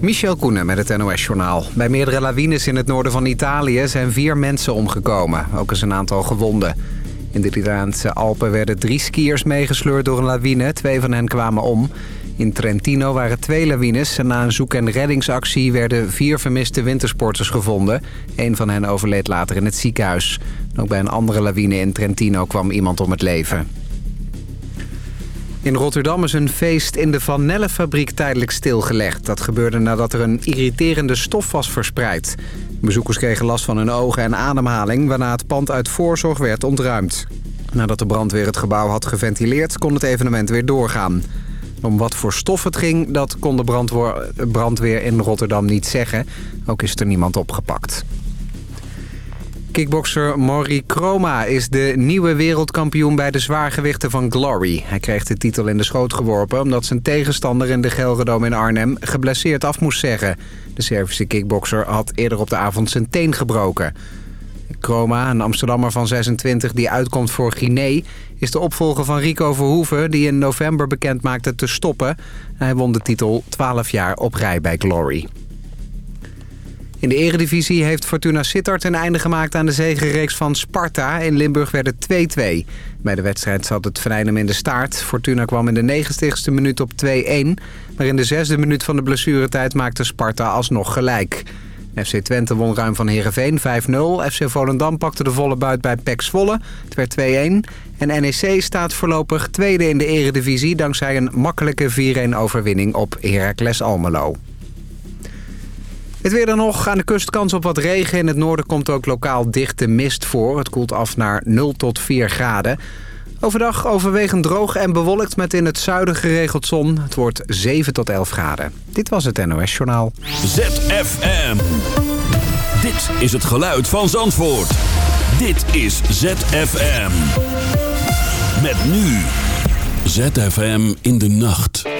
Michel Koenen met het NOS-journaal. Bij meerdere lawines in het noorden van Italië zijn vier mensen omgekomen. Ook is een aantal gewonden. In de Italiaanse Alpen werden drie skiers meegesleurd door een lawine. Twee van hen kwamen om. In Trentino waren twee lawines en na een zoek- en reddingsactie... werden vier vermiste wintersporters gevonden. Een van hen overleed later in het ziekenhuis. Ook bij een andere lawine in Trentino kwam iemand om het leven. In Rotterdam is een feest in de Van Nelle-fabriek tijdelijk stilgelegd. Dat gebeurde nadat er een irriterende stof was verspreid. Bezoekers kregen last van hun ogen en ademhaling... waarna het pand uit voorzorg werd ontruimd. Nadat de brandweer het gebouw had geventileerd... kon het evenement weer doorgaan. Om wat voor stof het ging, dat kon de brandweer in Rotterdam niet zeggen. Ook is er niemand opgepakt. Kickbokser Mori Kroma is de nieuwe wereldkampioen bij de zwaargewichten van Glory. Hij kreeg de titel in de schoot geworpen omdat zijn tegenstander in de Gelredome in Arnhem geblesseerd af moest zeggen. De Servische kickbokser had eerder op de avond zijn teen gebroken. Kroma, een Amsterdammer van 26 die uitkomt voor Guinea... is de opvolger van Rico Verhoeven die in november bekend maakte te stoppen. Hij won de titel 12 jaar op rij bij Glory. In de eredivisie heeft Fortuna Sittard een einde gemaakt aan de zegenreeks van Sparta. In Limburg werd het 2-2. Bij de wedstrijd zat het venijnem in de staart. Fortuna kwam in de 90ste minuut op 2-1. Maar in de zesde minuut van de blessuretijd maakte Sparta alsnog gelijk. FC Twente won ruim van Heerenveen 5-0. FC Volendam pakte de volle buit bij PEC Zwolle. Het werd 2-1. En NEC staat voorlopig tweede in de eredivisie... dankzij een makkelijke 4-1 overwinning op Heracles Almelo. Het weer dan nog. Aan de kust kans op wat regen. In het noorden komt ook lokaal dichte mist voor. Het koelt af naar 0 tot 4 graden. Overdag overwegend droog en bewolkt met in het zuiden geregeld zon. Het wordt 7 tot 11 graden. Dit was het NOS Journaal. ZFM. Dit is het geluid van Zandvoort. Dit is ZFM. Met nu. ZFM in de nacht.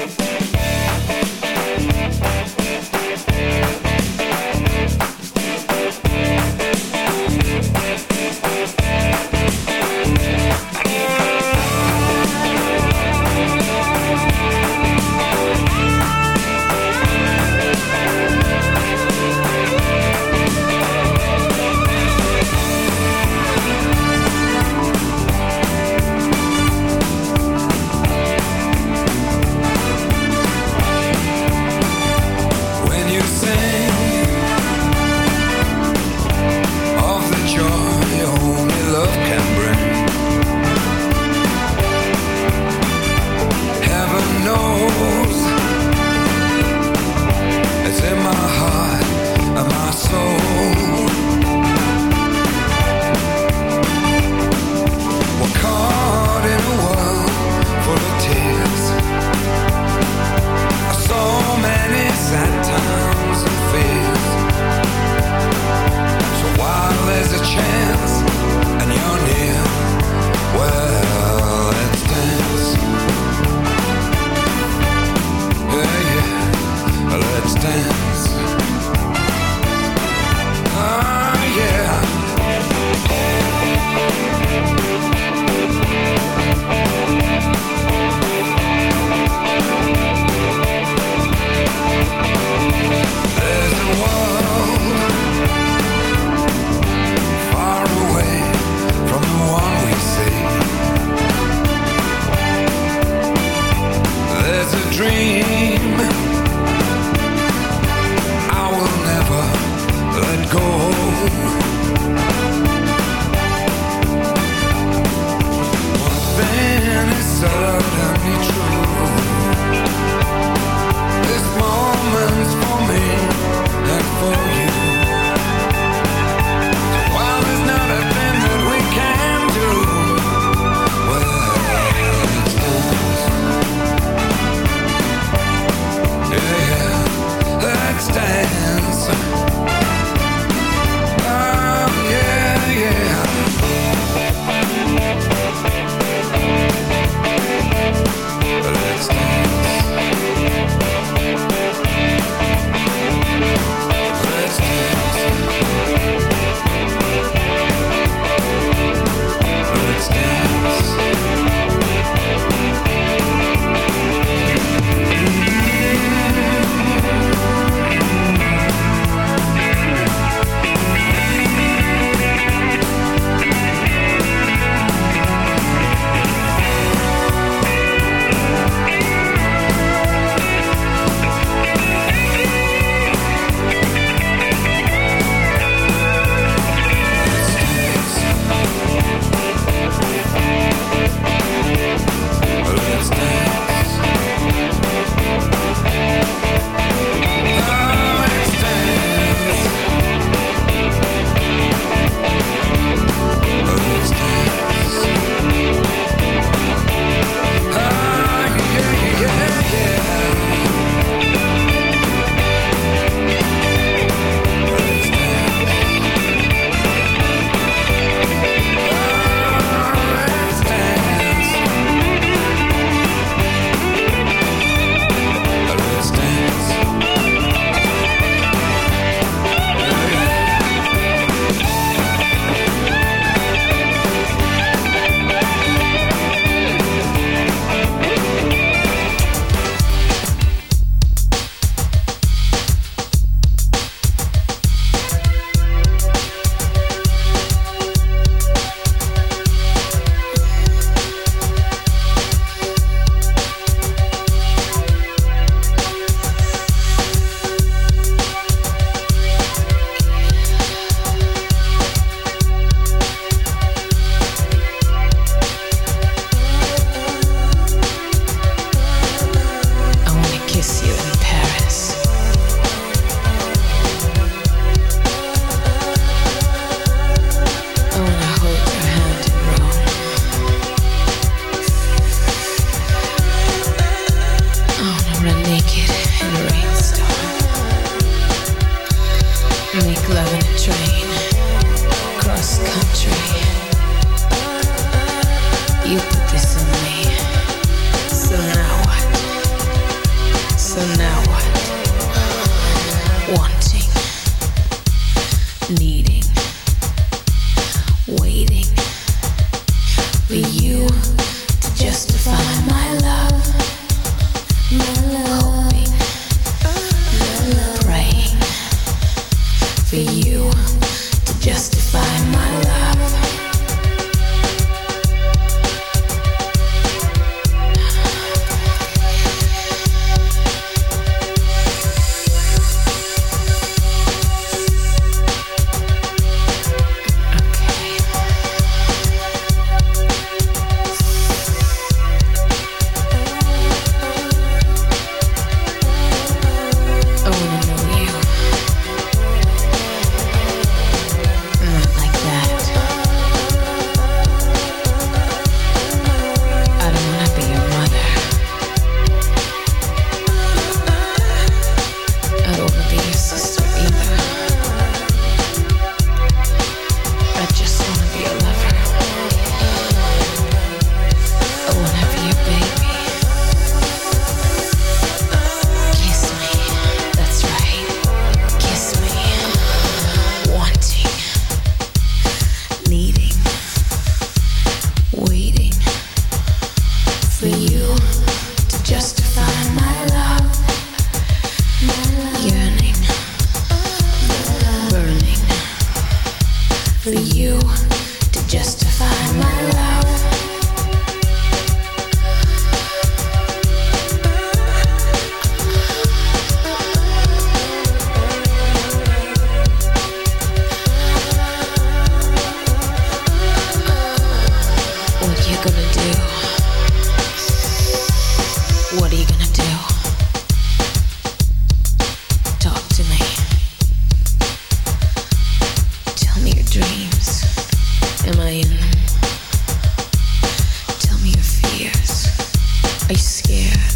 Are you scared?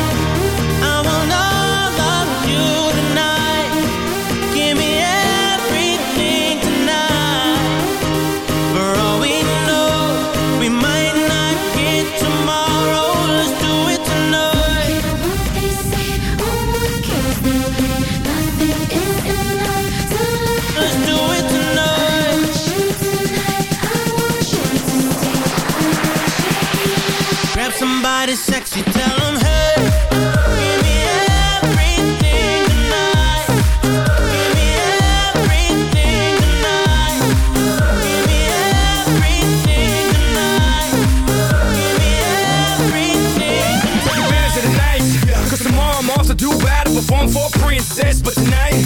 I'm off to Dubai to perform for a princess. But tonight,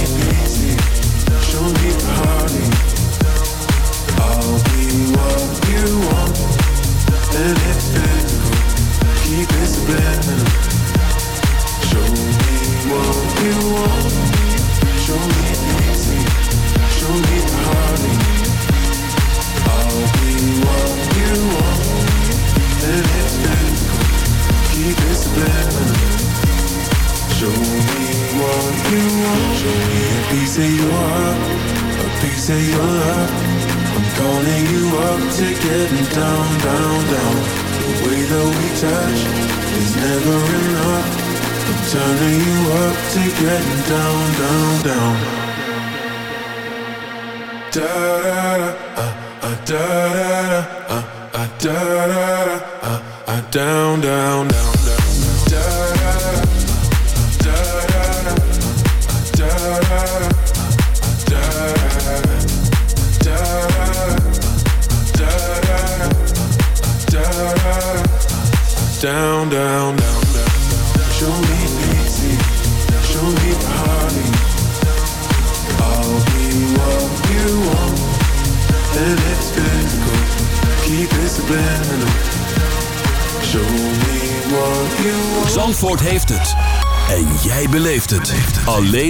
take getting down, down, down.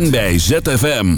bij ZFM.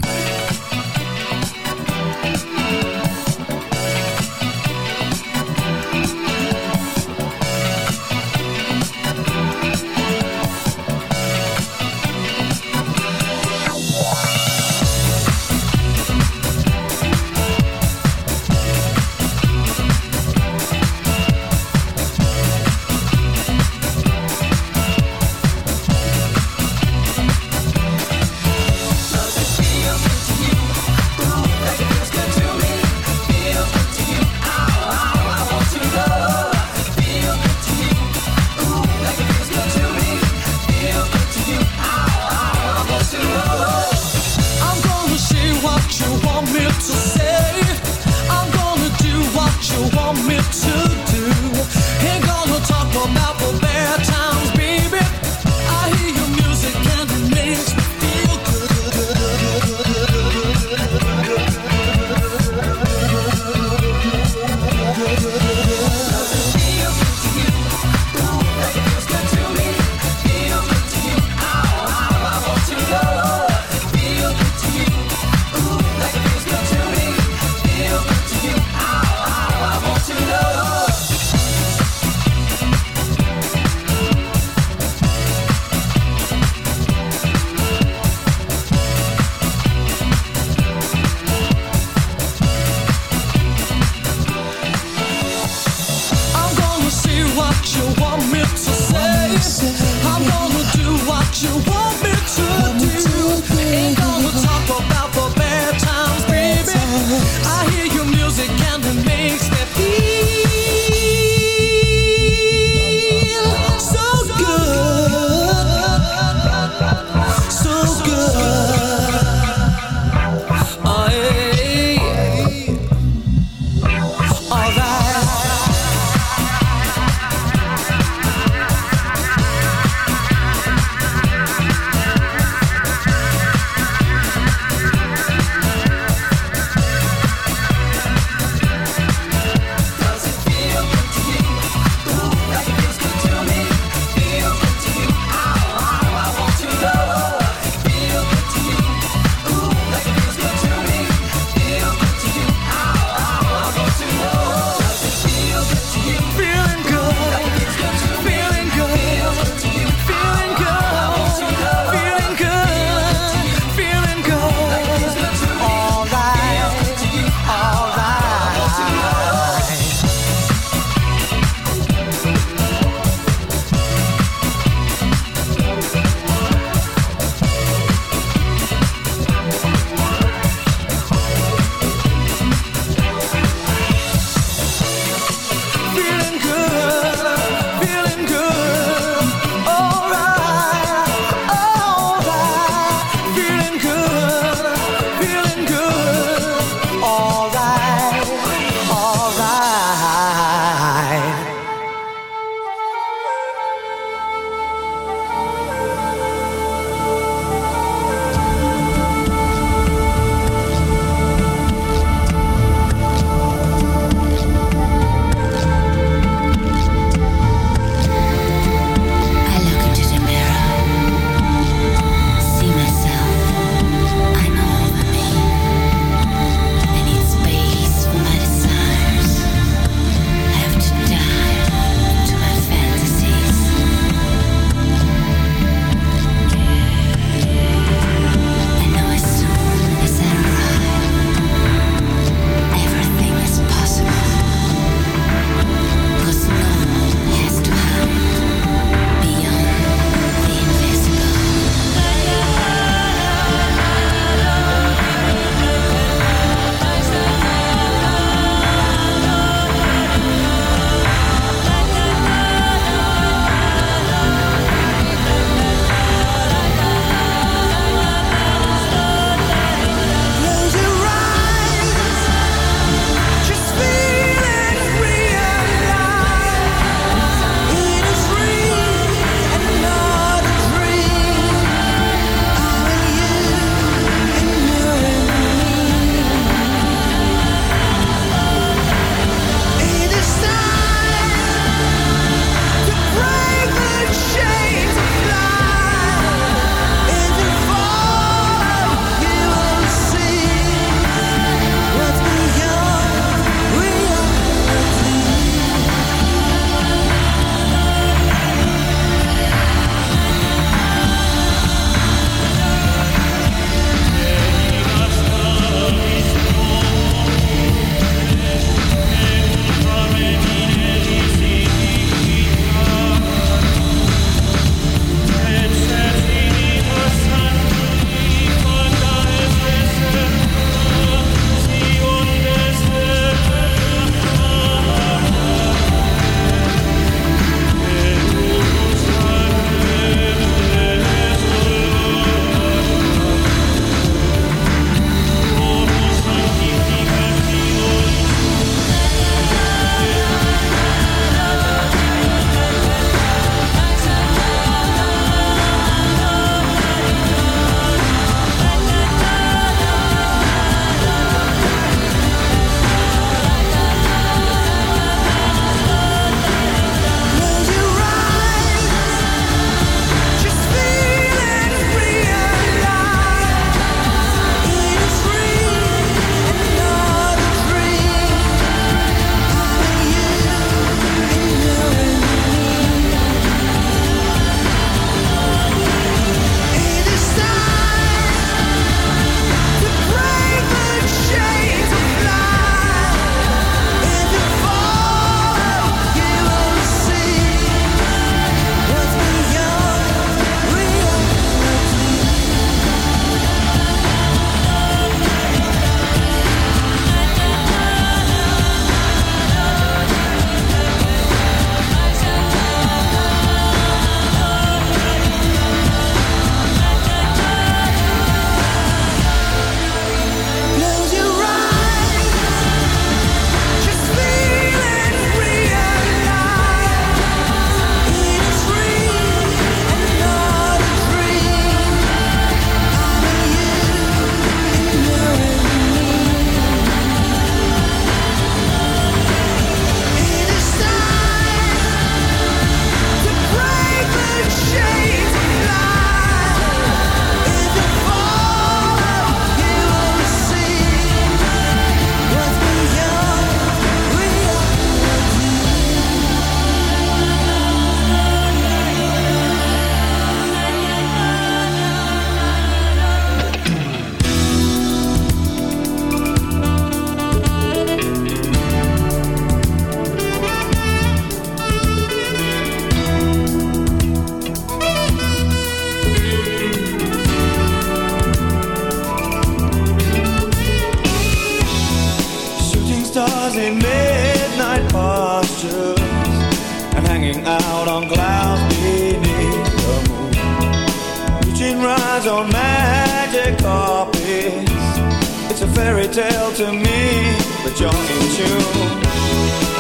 tell to me but you're in tune.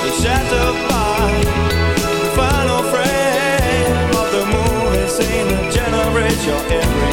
The shattered by the final frame of the movie scene that generates your every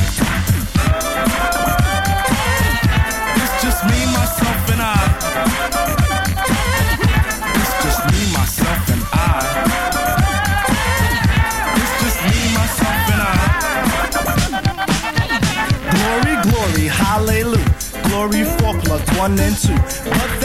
one and two. But